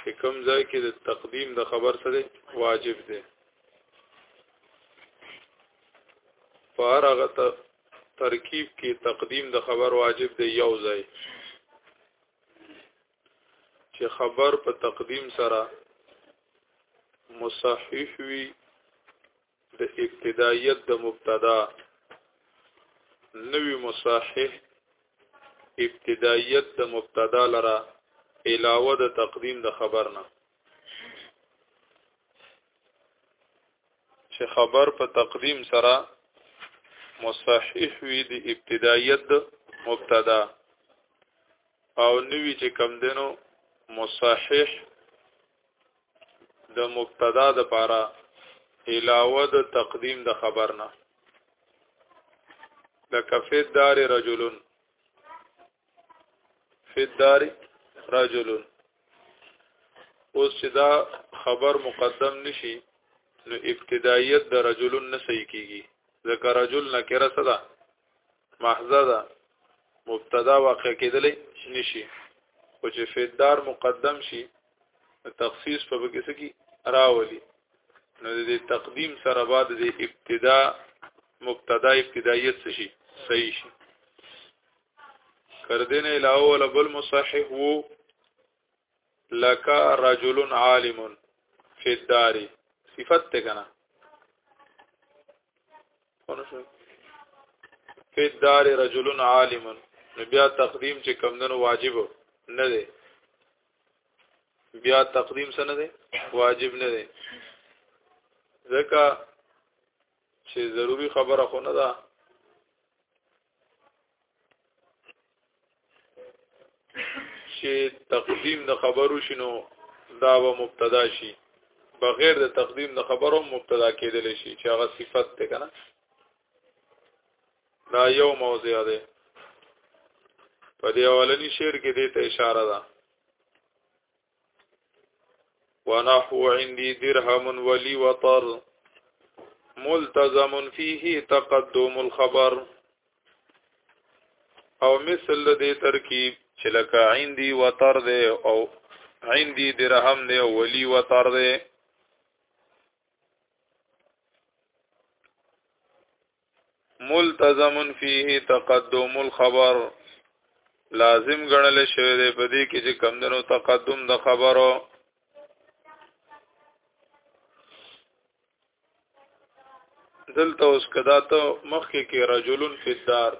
چې کوم ځای کې د تقدیم د خبر سره واجب دی په هر هغه ترکیب کې تقدیم د خبر واجب دی یو ځای چې خبر په تقدیم سره مصحح وي د ابتدایت د مبتدا نوی مصحح ابتدایت د مبتدا لره علاوه د تقدیم د خبر نه چې خبر په تقدیم سره مصحح وي د ابتدایت د مبتدا او نوی چې کم دینو مصحح د مبتدا د پاره علاوه د تقدیم د خبر نه لکه فد دار رجلن فد دار رجلن اوس چې دا خبر مقدم نشي نو ابتدایت د رجلن نه صحیح کیږي ځکه رجل نکره صدا محضه ده مبتدا واقع کېدلې نشي خو چې فیدار مقدم شي تخصیص په بګس کې راولي نو د تقدیم سره بعد د ابتدا مبتدا ابتدایت شي صحیح شي کردن علاوه ولا بل مصحح وو لکا رجل عالم فی الدار صفت ته کنه فی الدار رجل عالم نو بیا تقدیم چې کمندنو واجب نه دی بیا تقدیم څه نه دی واجب نه دی ځکه چې ضروری خبره خو نه ده چې تقدیم د خبرو شنو دا به مبتدا شي بغیر د تقدیم د خبرو مبتدا کېدل شي چې هغه صفت ده کنه دا یو موضوع ده په دې اولنی شعر کې دې ته اشاره ده ونحو عندي درهم ولي وطر ملتزم فيه تقدم الخبر او مثل دې ترکیب چې لکه عندي وطر دې او عندي درهم دې ولي وطر دې ملتزم فيه تقدم الخبر لازم ګڼل شوی دی په دې کې چې کمندونو تقدم د خبرو دلته اوس کدا ته مخکې کې رجلون فدار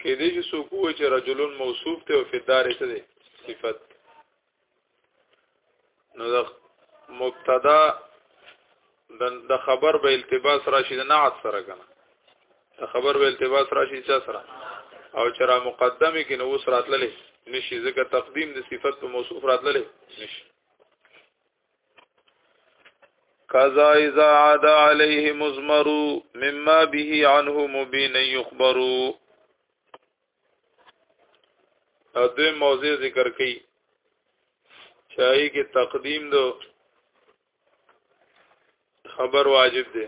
کې دې چې سوکو چې رجلون موصوف ته او فدار څه دی صفت نو د مبتدا د خبر به التباس راشي د نعت سره کنه د خبر به التباس راشي چا سره او چرا مقدمه کې نو اوس راتللې نشي ځکه تقدیم د صفت په موصوف راتللې نشي کذا اذا عاد عليه مزمر مما به عنه مبين يخبروا او دوی موضع ذکر کړي چاہی کې تقدیم دو خبر واجب دی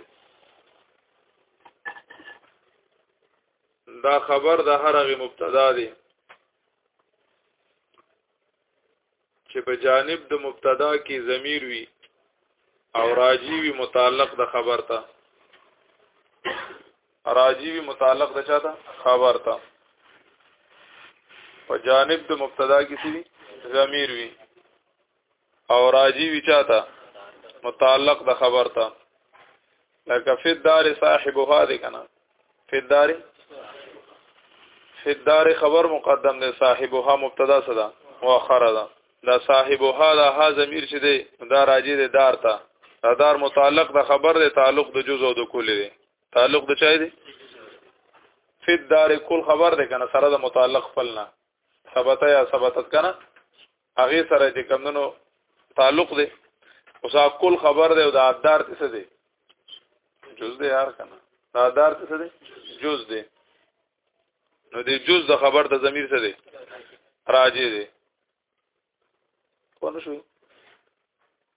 دا خبر د هر هغه مبتدا دی چې په جانب د مبتدا کې ضمیر وي او راجی وي متعلق د خبر ته راجی وي متعلق د چاته خبر ته په جانب د مبتدا کې سي ضمیر وي او راجی وي چاته متعلق د خبر ته لکه فی الدار صاحبها دې کنه فداري فداري خبر مقدم دی صاحبها مبتدا صدا مؤخره ده دا صاحبها دا ها ضمیر چې دی دا راځي د دار ته دا دار متعلق د خبر دی تعلق د جزء او د کل دی تعلق د چای دی فداري کل خبر دی کنه سره د متعلق فلنا ثبت یا ثبتت کنه هغه سره چې کمندونو تعلق دی اوس کول خبر دی او د ادار څه دی جز دی هر کنه د ادار څه دی جز دی نو د جز د خبر د ضمیر څه دی راځي دی ونه شو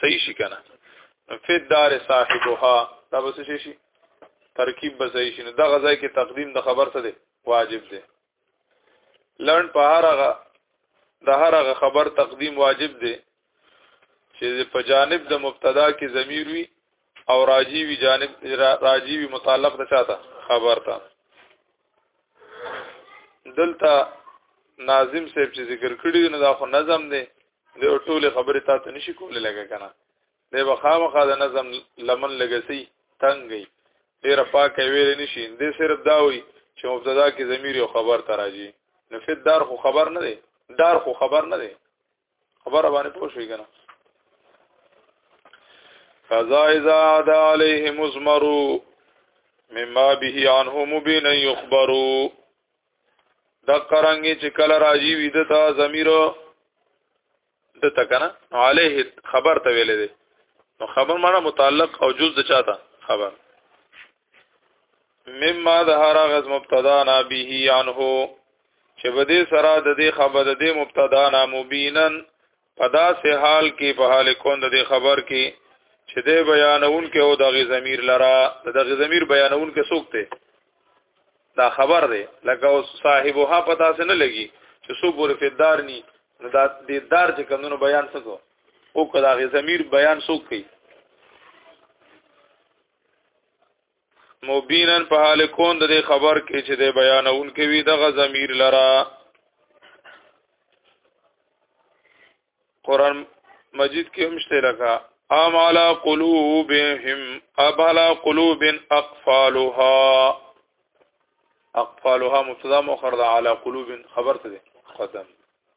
صحیح شي کنه فی الدار صاحبها دا به څه شي ترکیب به صحیح شي نو دا غځای کې تقدیم د خبر څه دی واجب دی لړن په هر هغه د هر هغه خبر تقدیم واجب دی چې په جانب د مبتدا کې ضمیر وي او راجی وی جانب راجی وی متعلق د چاته خبر تا دلته ناظم صاحب چې ذکر کړی نو دا خو نظم دی دی ټول خبره تا ته نشي کولای لګه کنه دی بخامخه د نظم لمن لګسي تنګي ډیر پاکه ویل نشي دی صرف دا وي چې مبتدا کې ضمیر یو خبر تراجي نو فد دار خو خبر نه دی دار خو خبر نه دی خبره باندې پوه شوې کنه فضا اذا عاد عليه مزمرو مما به عنه مبين يخبروا د قرانګي چې کله راځي وي د تا ضمیر د تکنه عليه خبر ته ویلې دي نو خبر معنا متعلق او جز د چاته خبر مما ظهر غز مبتدا نا به عنه چې بده سره د دې خبر د دې مبتدا نا مبینا په داسې حال کې په حال کون د خبر کې چې د بیانون کې او دغه ضمیر لرا دغه ضمیر بیانون کې څوک دی دا خبر دی لکه او صاحبها پتا سه نه لګي چې څوک ور فدار ني نو دا د دار چې کمونو بیان څه کو او کدا غي ضمیر بیان څوک کوي مبینن په حال کون د خبر کې چې د بیانون کې وی دغه ضمیر لرا قران مجید کې هم شته لکه ام علی قلوبهم اب علی قلوب اقفالها اقفالها مبتدا مخرد علی قلوب خبر ته قدم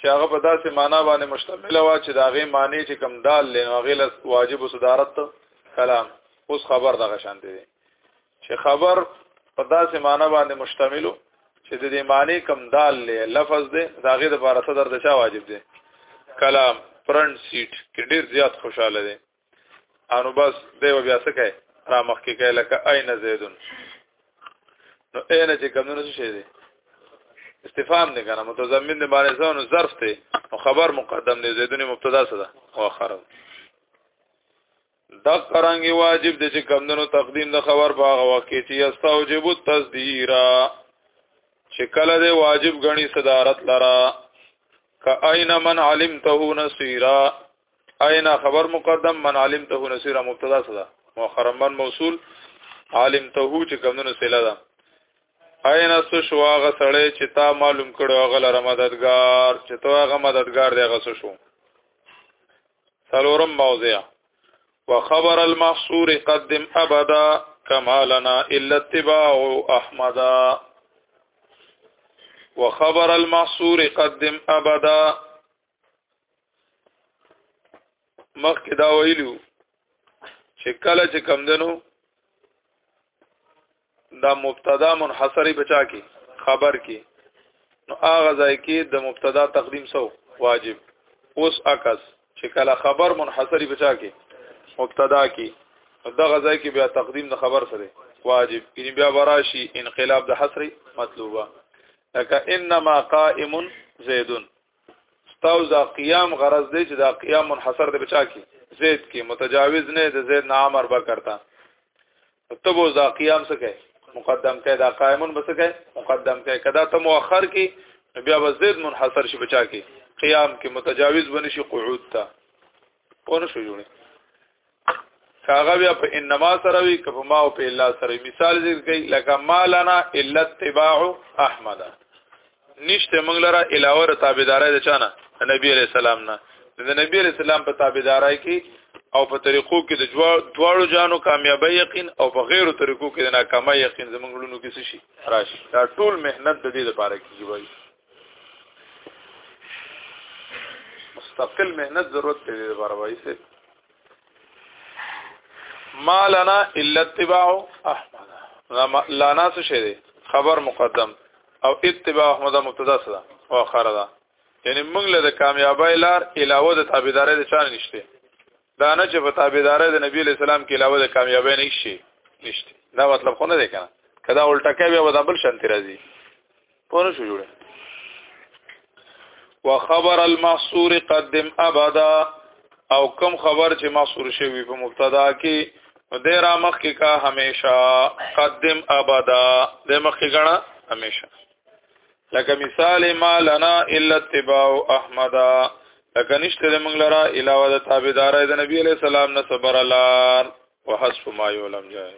چې هغه په داسې معنا باندې مشتمل و چې دا غي معنی چې کم دال لین او غي واجب صدارت کلام اوس خبر دغه شان دی چې خبر په داسې معنا باندې مشتمل چې د دې معنی کم دال له لفظ دی دا غي د بار صدر د چا واجب دی کلام فرنٹ سیټ کې ډیر زیات خوشاله دي انو بس دیو بیا څه کوي را مخ کې کوي لکه اين زیدون نو اين چې کمونه څه شي دي استفهام نه کنه متضمن دی باندې ځانو ظرف ته او خبر مقدم دی زیدون مبتدا څه ده او خبر د قرانګي واجب دي چې کمندونو تقدیم د خبر په هغه وخت کې چې استوجب التصدیرا چې کله د واجب غني صدارت لرا ک اين من علمته نصيرا اینا خبر مقدم من علمته نصير مبتدا صدا مؤخرا من موصول علمته چې کمونو سیلا ده اینا سو شو هغه سړی چې تا معلوم کړو هغه لره مددگار چې تو هغه مددگار دی هغه سو شو سلورم موضوع وخبر المحصور قدم ابدا كما لنا الا اتباع احمد وخبر المحصور قدم ابدا مخکې دا ویلو چې کله چې کم دنو دا مبتدا منحصری بچا کې خبر کې نو هغه ځای کې د مبتدا تقدیم سو واجب اوس عکس چې کله خبر منحصری بچا کې مبتدا کې دا غزای کې بیا تقدیم د خبر سره واجب یعنی بیا براشي انقلاب د حصر مطلوبه لکه انما قائم زید استاو دا قیام غرض دی چې دا قیام منحصر دی بچا کی زید کی متجاوز نه د زید نه عمر بکر تا تب او دا قیام څه کوي مقدم کوي دا قائمون بس کوي مقدم کوي کدا ته مؤخر کی بیا به زید منحصر شي بچا کی قیام کی متجاوز بنشي قعود تا پونه شو جوړي کاغه بیا په انما سره وی کپ ما او په الا سره مثال ذکر کوي لکه ما لنا الا اتباع احمد نشته موږ لره علاوه ر تابعدارای د چانه نبی علیہ السلام نه د نبی علیہ السلام په تابعدارای کې او په طریقو کې د دواړو جانو کامیابی یقین او په غیرو طریقو کې د ناکامۍ یقین زمونږ لونو کې شي راشي دا ټول مهنت د دې لپاره کیږي مستقل مهنت ضرورت دی د باربای سه ما لنا الا اتباع احمد لنا څه شی دی خبر مقدم او اتباع احمد مبتدا سره او اخر ده یعنی موږ له کامیابی لار علاوه د تابعداري د چا نشته دا نه چې په تابعدارۍ د نبی له سلام کې علاوه د کامیابی نه شي نشته دا مطلب خو نه دی کنه کدا الټا کوي بیا به بل شانتی راځي په نو شو جوړه وخبر المحصور قدم ابدا او کم خبر چې محصور شوی په مبتدا کې د را مخ کې کا همیشه قدم ابدا د مخ کې غنا همیشه لکه مثال ما لنا الا اتباع احمد لکه نشته موږ لرا علاوه د تابعدارای د نبی علی السلام نه صبر الله وحسب ما یولم جای